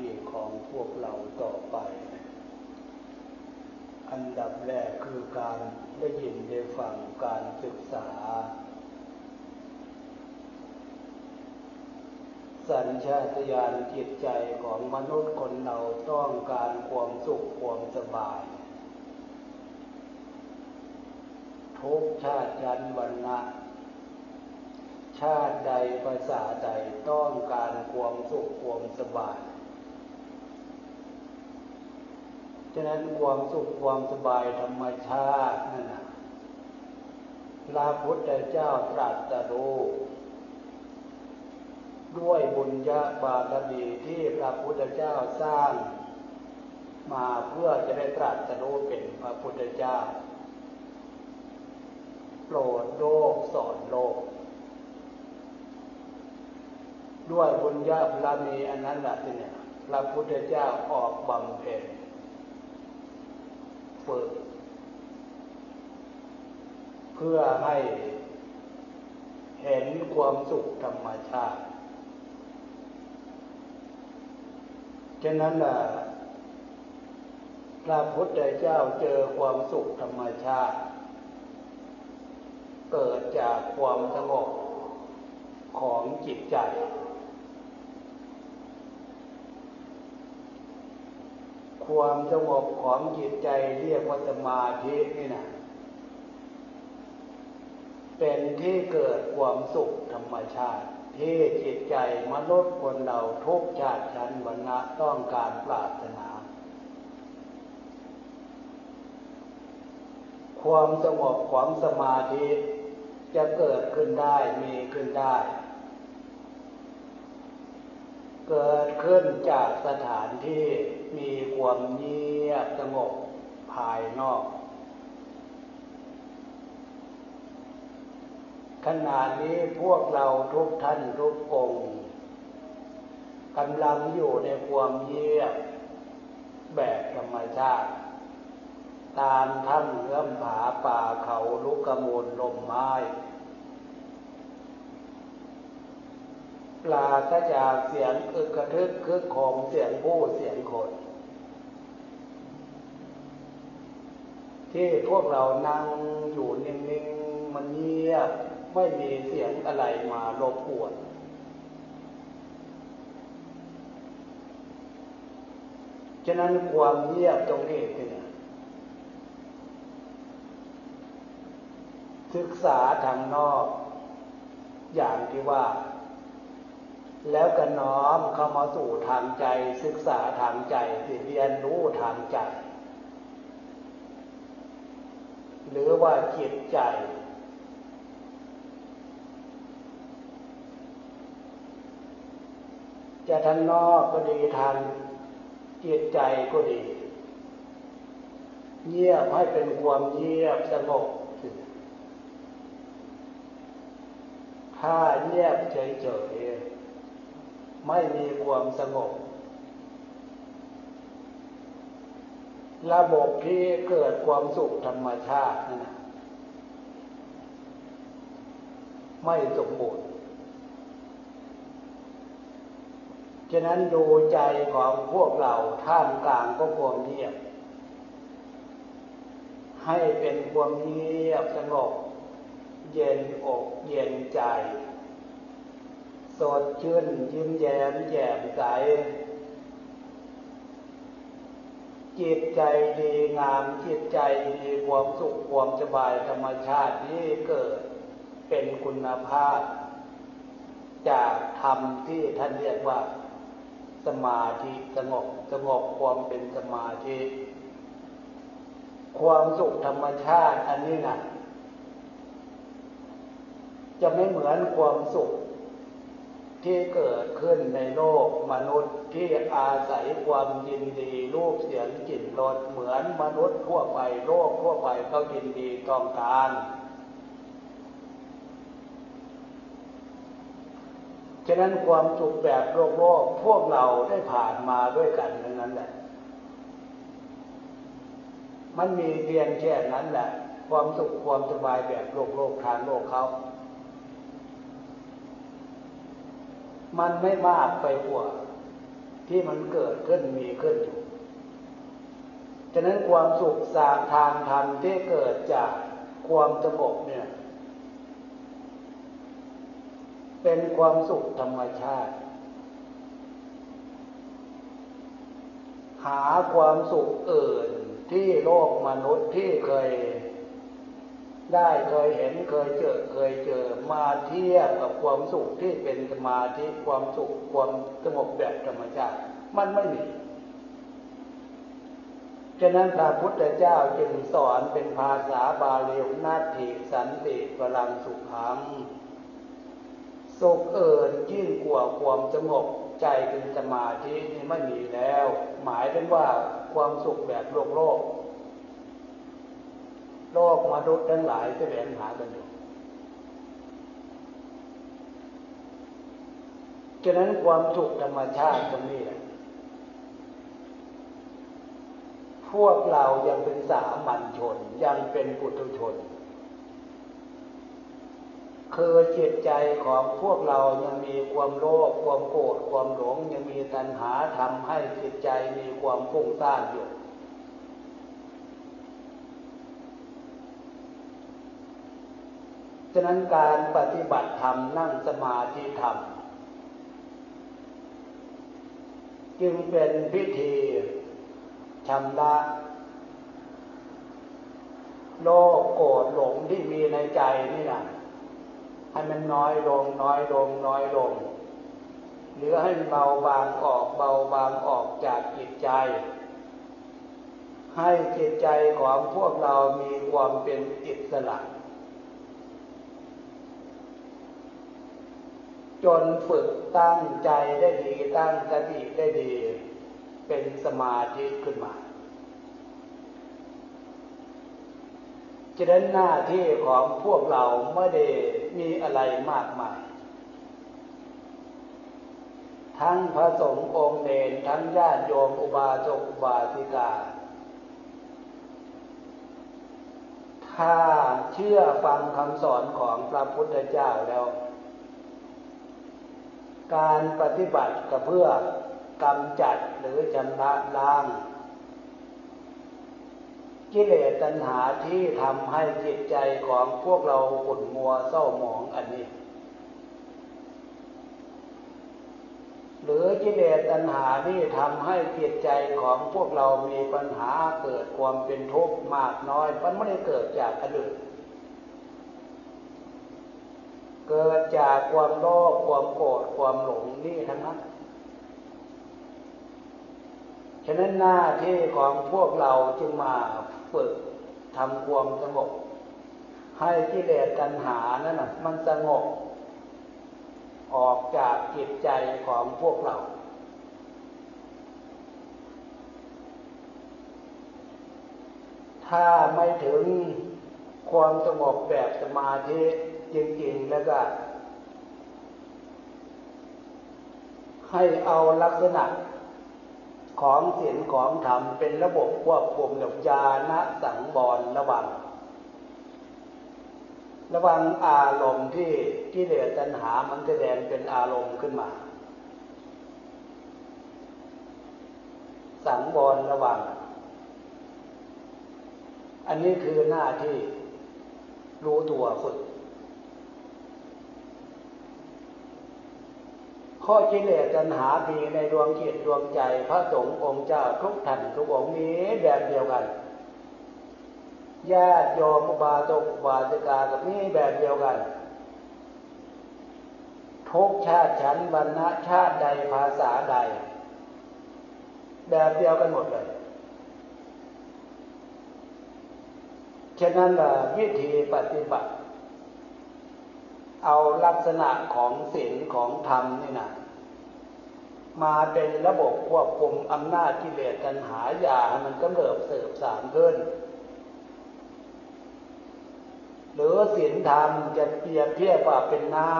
ธิของพวกเราต่อไป อันดับแรกคือการได้ยินได้ฟังการศึกษา สัญชาตญาณจิตใจของมนุษย์คนเราต้องการความสุขความสบาย ทุกชาติยันวันนะชาติใดภาษาใดต้องการความสุขความสบาย ฉะนั้นความสุขความสบายธรรมชาตินั่นนะพระพุทธเจ้าตรัสรู้ด้วยบุญญาบารมีที่พระพุทธเจ้าสร้าง มาเพื่อจะได้ตรัสรู้เป็นพระพุทธเจ้าโปรดโลกสอนโลก ด้วยบุญญาบารมีอันนั้นแหละที่เนี่ยพระพุทธเจ้าออกบำเพ็ญ ฝึก เพื่อให้เห็นความสุขธรรมชาติฉะนั้นล่ะพระพุทธเจ้าเจอความสุขธรรมชาติ เกิดจากความสงบของจิตใจ ความสงบของจิตใจเรียกว่าสมาธินี่นะเป็นที่เกิดความสุขธรรมชาติ ที่จิตใจมนุษย์คนเราทุกชาติชั้นวรรณะต้องการปรารถนา ความสงบของสมาธิจะเกิดขึ้นได้มีขึ้นได้ เกิดขึ้นจากสถานที่มีความเงียบสงบภายนอก ขณะนี้พวกเราทุกท่านทุกองค์กำลังอยู่ในความเงียบแบบธรรมชาติ ตามถ้ำเนื้อผาป่าเขาลุกกระมูลลมไม้ ปลาศจากเสียงอึกกระทึกคึกของเสียงผู้เสียงคนที่พวกเรานั่งอยู่นิ่งๆมันเงียบไม่มีเสียงอะไรมารบกวน ฉะนั้นความเงียบตรงนี้เนี่ยศึกษาทางนอก อย่างที่ว่า แล้วก็น้อมเข้ามาสู่ทางใจ ศึกษาทางใจเรียนรู้ทางใจ หรือว่าจิตใจ จะทางนอกก็ดีทางจิตใจก็ดี เงียบให้เป็นความเงียบสงบถ้าเงียบเฉยๆ ไม่มีความสงบ ระบบที่เกิดความสุขธรรมชาตินั่นไม่สมบูรณ์ ฉะนั้นดูใจของพวกเราท่ามกลางก็ความเงียบ ให้เป็นความเงียบสงบ เย็นอกเย็นใจ สดชื่นยิ้มแย้มแจ่มใส จิตใจดีงามจิตใจมีความสุขความสบายธรรมชาตินี้เกิดเป็นคุณภาพ จากธรรมที่ท่านเรียกว่า สมาธิสงบสงบความเป็นสมาธิความสุขธรรมชาติอันนี้นะจะไม่เหมือนความสุข ที่เกิดขึ้นในโลกมนุษย์ที่อาศัยความยินดีรูปเสียงกลิ่นรสเหมือนมนุษย์ทั่วไปโลกทั่วไปเขายินดีต้องการ ฉะนั้นความสุขแบบโลกโลกพวกเราได้ผ่านมาด้วยกันทั้งนั้นแหละ มันมีเพียงแค่นั้นแหละ ความสุขความสบายแบบโลกโลกทางโลกเขา มันไม่มากไปกว่าที่มันเกิดขึ้นมีขึ้นอยู่ ฉะนั้นความสุขสาทางธรรมที่เกิดจากความสงบเนี่ย เป็นความสุขธรรมชาติ หาความสุขอื่นที่โลกมนุษย์ที่เคย ได้เคยเห็นเคยเจอเคยเจอมาเทียบกับความสุขที่เป็นสมาธิความสุขความสงบแบบธรรมชาติ มันไม่มีฉะนั้นพระพุทธเจ้าจึงสอนเป็นภาษาบาลีนาทีสันติพลังสุขังสุขเอิญยิ่งกว่าความสงบใจเป็นสมาธินี่ไม่มีแล้ว หมายถึงว่าความสุขแบบโลกโลก โลกมนุษย์ทั้งหลายจะแสวงหากันอยู่ฉะนั้นความสุขธรรมชาติตรงนี้แหละพวกเรายังเป็นสามัญชน ยังเป็นปุถุชน คือจิตใจของพวกเรายังมีความโลภความโกรธความหลง ยังมีตัณหาทำให้จิตใจมีความฟุ้งซ่านอยู่ ฉะนั้นการปฏิบัติธรรมนั่งสมาธิธรรม จึงเป็นพิธีชำระโลภโกรธหลงที่มีในใจนี่นะให้มันน้อยลงน้อยลงน้อยลง หรือให้เบาบางออกเบาบางออกจากจิตใจ ให้จิตใจของพวกเรามีความเป็นอิสระ จนฝึกตั้งใจได้ดีตั้งสติได้ดี เป็นสมาธิขึ้นมาฉะนั้นหน้าที่ของพวกเราไม่ได้มีอะไรมากมาย ทั้งพระสงฆ์องค์เนรทั้งญาติโยมอุบาสกอุบาสิกา ถ้าเชื่อฟังคำสอนของพระพุทธเจ้าแล้ว การปฏิบัติก็เพื่อกำจัดหรือชำระล้าง กิเลสตัณหาที่ทำให้จิตใจของพวกเราขุ่นมัวเศร้าหมองอันนี้ หรือกิเลสตัณหาที่ทำให้จิตใจของพวกเรามีปัญหาเกิดความเป็นทุกข์มากน้อย มันไม่ได้เกิดจากอันอื่นเกิด จากความโลภความโกรธความหลงนี่ทั้งนั้นฉะนั้นหน้าที่ของพวกเราจึงมาฝึกทำความสงบให้กิเลสตัณหานั่นนะมันสงบออกจากจิตใจของพวกเรา ถ้าไม่ถึงความสงบแบบสมาธิจริงๆแล้วก็ ให้เอาลักษณะของศีลของธรรมเป็นระบบควบคุมกับญาณสังบรระวัง ระวังอารมณ์ที่ที่เหลือตัณหามันแสดงเป็นอารมณ์ขึ้นมา สังบรระวัง อันนี้คือหน้าที่รู้ตัวฝึก ข้อกิเลสตัณหามีในดวงจิตดวงใจพระสงฆ์องค์เจ้าทุกท่านทุกองค์นี้แบบเดียวกันญาติโยมบาตกบาสิกากับนี้แบบเดียวกันทุกชาติฉันวรรณะชาติใดภาษาใด แบบเดียวกันหมดเลยฉะนั้นวิธีปฏิบัติ เอาลักษณะของศีลของธรรมนี่นะมาเป็นระบบควบคุมอำนาจกิเลสกันหายาให้มันก็เริบเสบสามขึ้น หรือศีลธรรมจะเปรียบเทียบว่าเป็นน้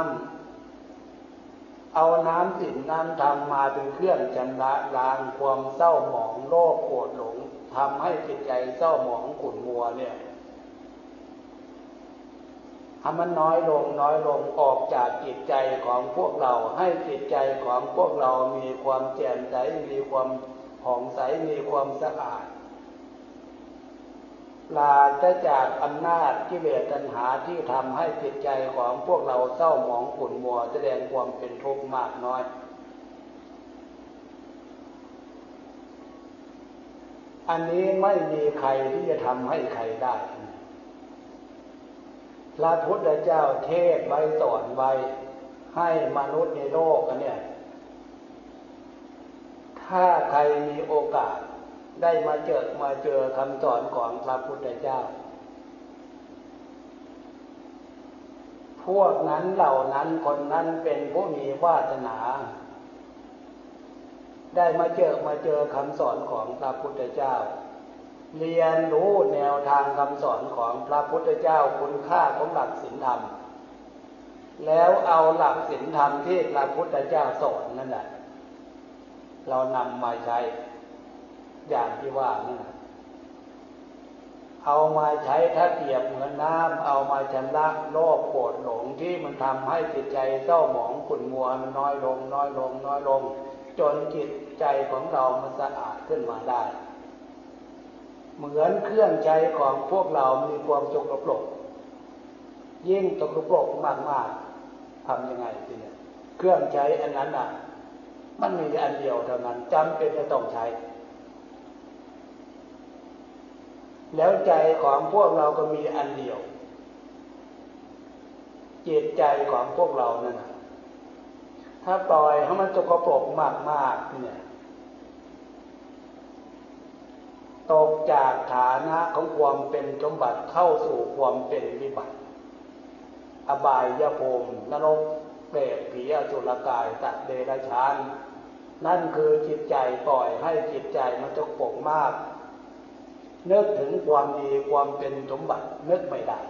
ำเอาน้ำศีลน้ำธรรมมาเป็นเครื่องชำระล้างความเศร้าหมองโลภโกรธหลงทำให้จิตใจเศร้าหมองขุ่นมัวเนี่ย ให้มันน้อยลงน้อยลงออกจากจิตใจของพวกเรา ให้จิตใจของพวกเรามีความแจ่มใสมีความผ่องใสมีความสะอาดลาจะจากอำนาจกิเลสตัณหาที่ทำให้จิตใจของพวกเราเศร้าหมองขุ่นมัวแสดงความเป็นทุกข์มากน้อยอันนี้ไม่มีใครที่จะทำให้ใครได้ พระพุทธเจ้าเทศไว้สอนไว้ให้มนุษย์ในโลกอันเนี่ย ถ้าใครมีโอกาสได้มาเจอมาเจอคำสอนของพระพุทธเจ้า พวกนั้นเหล่านั้นคนนั้นเป็นผู้มีวาสนา ได้มาเจอมาเจอคำสอนของพระพุทธเจ้า เรียนรู้แนวทางคำสอนของพระพุทธเจ้าคุณค่าของหลักศีลธรรม แล้วเอาหลักศีลธรรมที่พระพุทธเจ้าสอนนั่นแหละเรานำมาใช้อย่างที่ว่านี่นะเอามาใช้ถ้าเปียบเหมือนน้ำเอามาชำระโลภโกรธหลงที่มันทำให้จิตใจเศร้าหมองขุ่นมัวมันน้อยลง น้อยลง น้อยลง จนจิตใจของเรามันสะอาดขึ้นมาได้ เหมือนเครื่องใช้ของพวกเรามีความจกปรกยิ่งตกปรกมากๆทำยังไงทีนี้เครื่องใช้อันนั้นอะ มันมีอันเดียวเท่านั้นจำเป็นจะต้องใช้ แล้วใจของพวกเราก็มีอันเดียวจิตใจของพวกเรานั่นถ้าปล่อยให้มันจกปรกมากๆเนี่ย ตกจากฐานะของความเป็นสมบัติเข้าสู่ความเป็นวิบัติ อบายยภูมินรกเปรตผีอสุรกายตัดเดรัจฉาน นั่นคือจิตใจปล่อยให้จิตใจมันจกปกมากนึกถึงความดีความเป็นสมบัตินึกไม่ได้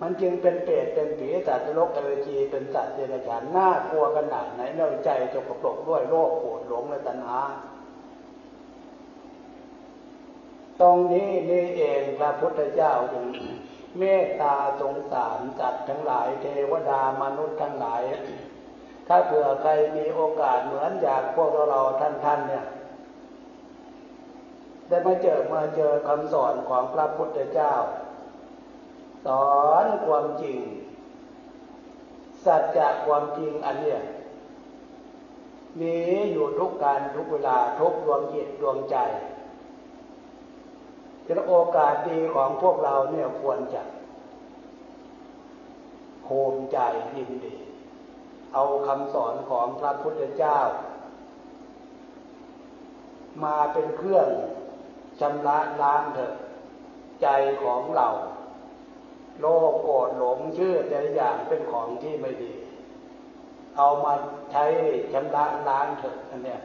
มันจึงเป็นเปรตเป็นผีสัตว์โลกเอจีเป็นสัตว์เดรัจฉานน่ากลัวขนาดไหนเนื่อใจจะกระปกด้วยโรคปวดหลงและตัณหา ตรงนี้นี่เองพระพุทธเจ้าจึงเมตตาสงสารจัดทั้งหลายเทวดามนุษย์ทั้งหลาย ถ้าเผื่อใครมีโอกาสเหมือนอย่างพวกเราเราท่านท่านเนี่ยได้มาเจอมาเจอคำสอนของพระพุทธเจ้า สอนความจริง สัจจะความจริงอันเนี้ยมีอยู่ทุกการทุกเวลาทุกดวงจิตดวงใจ จะโอกาสดีของพวกเราเนี่ยควรจะภูมิใจยินดี เอาคำสอนของพระพุทธเจ้า มาเป็นเครื่องชำระล้างเถอะใจของเรา โลภโกรธหลงเชื่อแต่ละอย่างเป็นของที่ไม่ดี เอามาใช้ชำระล้างเถอะอันเนี้ย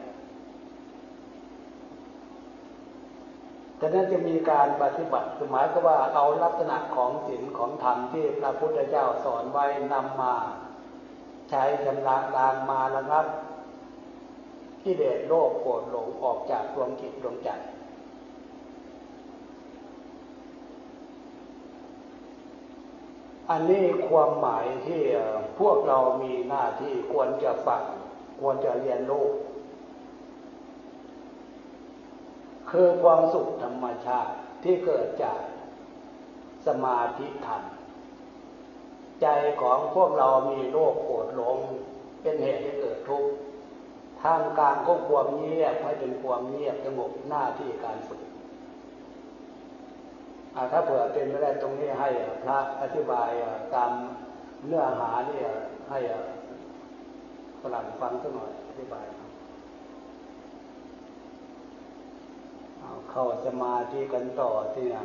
แต่นั้นจะมีการปฏิบัติหมายก็ว่าเอาลักษณะของศีลของธรรมที่พระพุทธเจ้าสอนไว้นำมา ใช้ชำระล้างมาแล้วครับที่เดชโลภโกรธหลงออกจากดวงจิตดวงใจอันนี้ความหมายที่พวกเรามีหน้าที่ควรจะฟังควรจะเรียนรู้ คือความสุขธรรมชาติที่เกิดจากสมาธิธรรม ใจของพวกเรามีโรคโกรธหลง เป็นเหตุให้เกิดทุกข์ทางการก็ความเงียบให้เป็นความเงียบสงบหน้าที่การฝึกถ้าเผื่อเป็นไม่ได้ตรงนี้ให้พระอธิบายตามเนื้อหานี่ให้ฝรั่งฟังสักหน่อยอธิบาย เข้าสมาธิกันต่อที่นะ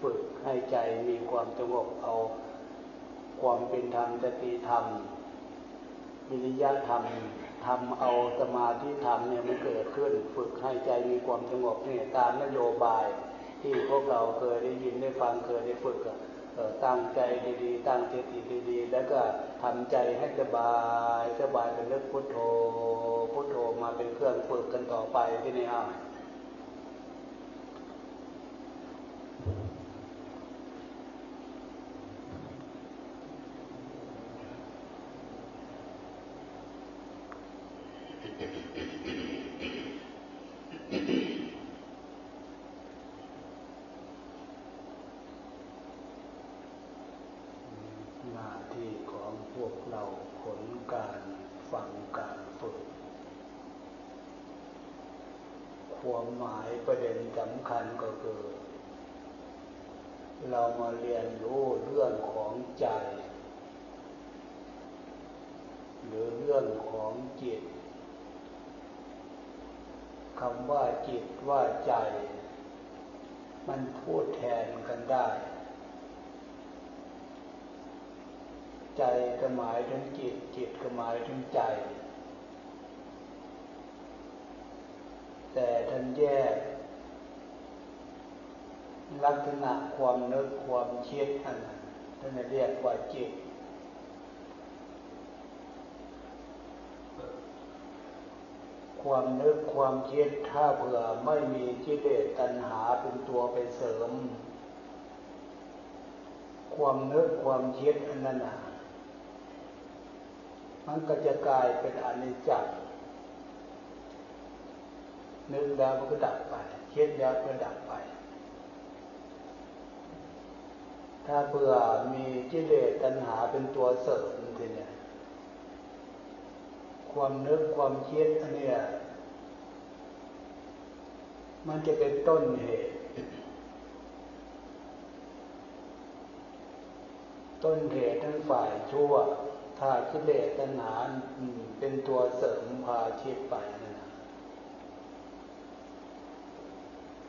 ฝึกให้ใจมีความสงบเอาความเป็นธรรมสติธรรมวิริยะธรรมทำเอาสมาธิธรรมเนี่ยมันเกิดขึ้น ฝึกให้ใจมีความสงบเนี่ยตามนโยบายที่พวกเราเคยได้ยินได้ฟังเคยได้ฝึกตั้งใจดีๆ ตั้งสติดีๆ แล้วก็ทำใจให้สบายสบายเป็นเรื่องพุทโธพุทโธมาเป็นเครื่องฝึกกันต่อไปที่นี่อะ ที่ของพวกเราผลการฟัง การฝึก ความหมายประเด็นสำคัญก็คือ เรามาเรียนรู้เรื่องของใจ หรือเรื่องของจิตคำว่าจิตว่าใจ มันพูดแทนกันได้ ใจก็หมายถึงจิต จิตก็หมายถึงใจ แต่ท่านแยก ลักษณะความนึกความคิดอันนั้นท่านเรียกว่าจิต ความนึกความคิดถ้าเผื่อไม่มีกิเลสตัณหาเป็นตัวไปเสริม ความนึกความคิดอันนั้นนะมันก็จะกลายเป็นอนิจจ์ นึกแล้วมันก็ดับไปคิดแล้วก็ดับไป ถ้าเผื่อมีกิเลสตัณหาเป็นตัวเสริมทีเนี่ย ความนึกความคิดอันเนี้ยมันจะเป็นต้นเหตุ ต้นเหตุทั้งฝ่ายชั่ว ถ้ากิเลสตัณหาเป็นตัวเสริมพาคิดไปนะ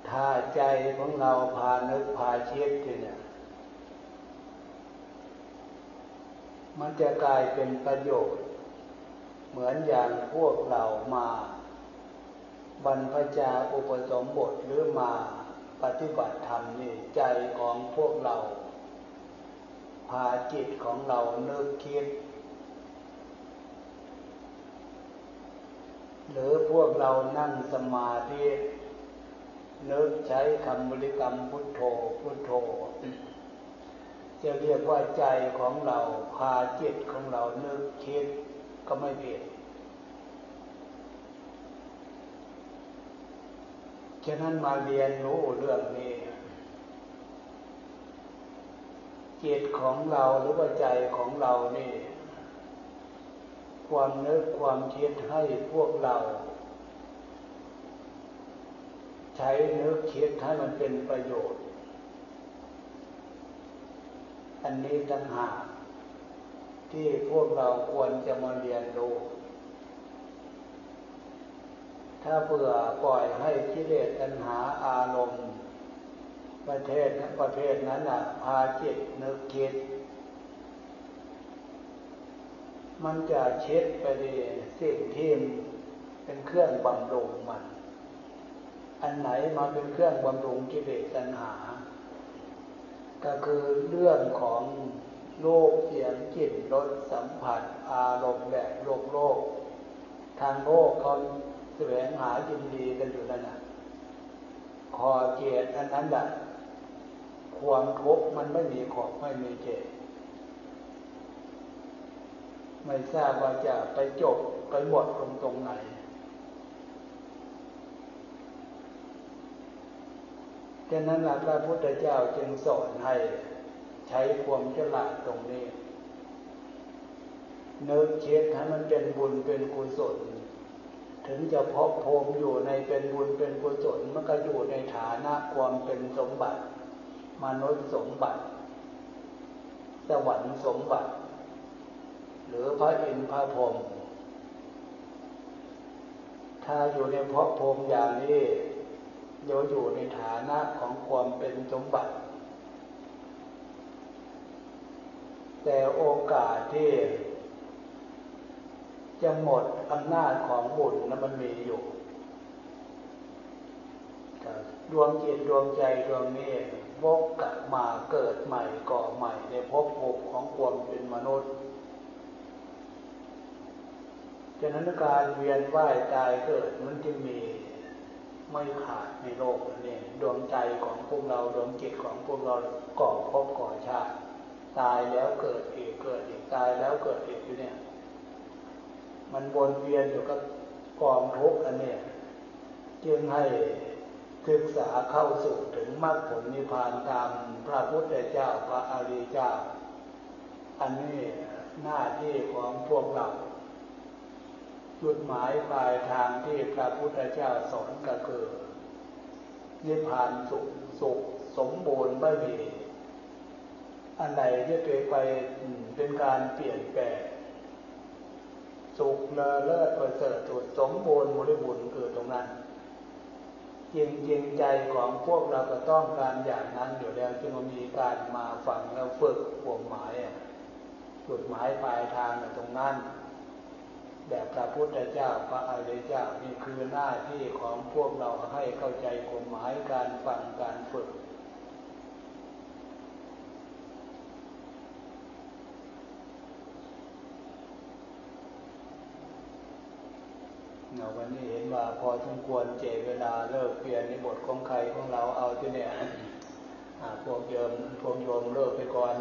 ถ้าใจของเราพานึกพาคิดเนี่ย มันจะกลายเป็นประโยชน์ เหมือนอย่างพวกเรามาบรรพชาอุปสมบทหรือมาปฏิบัติธรรมนี่ใจของพวกเรา พาจิตของเราเนึกคิด หรือพวกเรานั่งสมาธิ เนึกใช้คำบริกรรมพุทโธพุทโธ จะเรียกว่าใจของเราพาจิตของเราเนึกคิดก็ไม่ผิดฉะนั้นมาเรียนรู้เรื่องนี้จิตของเราหรือว่าใจของเรานี่ ความนึกความคิดให้พวกเรา ใช้นึกคิดให้มันเป็นประโยชน์ อันนี้ต่างหากที่พวกเราควรจะมาเรียนรู้ ถ้าเผื่อปล่อยให้กิเลสตัณหาอารมณ์ ประเทศนั้นประเภทนั้นอะพาจิตนึกคิด มันจะเช็ดไปดีสิ่งที่เป็นเครื่องบำรุงมัน อันไหนมาเป็นเครื่องบำรุงกิเลสตัณหา ก็คือเรื่องของรูปเสียงกลิ่นรสสัมผัส อารมณ์แบบโลกโลก ทางโลกเขาแสวงหายินดีกันอยู่นั่นนะขอเกียรติอันนั้นแหละความทุกข์มันไม่มีขอบไม่มีเจตไม่ทราบว่าจะไปจบไปหมดตรงตรงไหน ดังนั้นพระพุทธเจ้าจึงสอนให้ใช้ความฉลาดตรงนี้เนื้อเช็ดให้มันเป็นบุญเป็นกุศล ถึงจะพบพมอยู่ในเป็นบุญเป็นกุศลมันก็อยู่ในฐานะความเป็นสมบัติ มนุษย์สมบัติ สวรรค์สมบัติ หรือพระอินทร์พระพรหมถ้าอยู่ในพบพมอย่างนี้ โยอยู่ในฐานะของความเป็นสมบัติ แต่โอกาสที่จะหมดอำนาจของบุญนั้นมันมีอยู่ดวงจิตดวงใจดวงนี้วกกลับมาเกิดใหม่ก่อใหม่ในภพภูมิของความเป็นมนุษย์ฉะนั้นการเวียนว่ายตายเกิดมันจึงมี ไม่ขาดในโลกนี้ดวงใจของพวกเราดวงจิตของพวกเราก่อภพก่อชาติ ตายแล้วเกิดอีกเกิดอีกตายแล้วเกิดอีกอยู่เนี่ย มันวนเวียนอยู่กับกองทุกข์อันเนี้ยจึงให้ศึกษาเข้าสู่ถึงมรรคผลนิพพานตามพระพุทธเจ้าพระอริยเจ้า อันนี้หน้าที่ของพวกเรา จุดหมายปลายทางที่พระพุทธเจ้าสอนก็คือนิพพานสุขสุขสมบูรณ์ไม่มีอันใดที่เกิดไปเป็นการเปลี่ยนแปลงสุขเลเลิศประเสริฐสุดสมบูรณ์บริบูรณ์เกิดตรงนั้นจริงจริงใจของพวกเราก็ต้องการอย่างนั้นอยู่แล้วจึงมีการมาฝังแล้วฝึกความหมายจุดหมายปลายทางตรงนั้น แบบพระพุทธเจ้าพระอริยเจ้านี่คือหน้าที่ของพวกเราให้เข้าใจความหมายการฟังการฝึก วันนี้เห็นว่าพอสมควรเจเวลาเลิกเปลี่ยนในบทของใครของเราเอาที่เนี่ยพวกโยมพวกโยมเลิกไปก่อน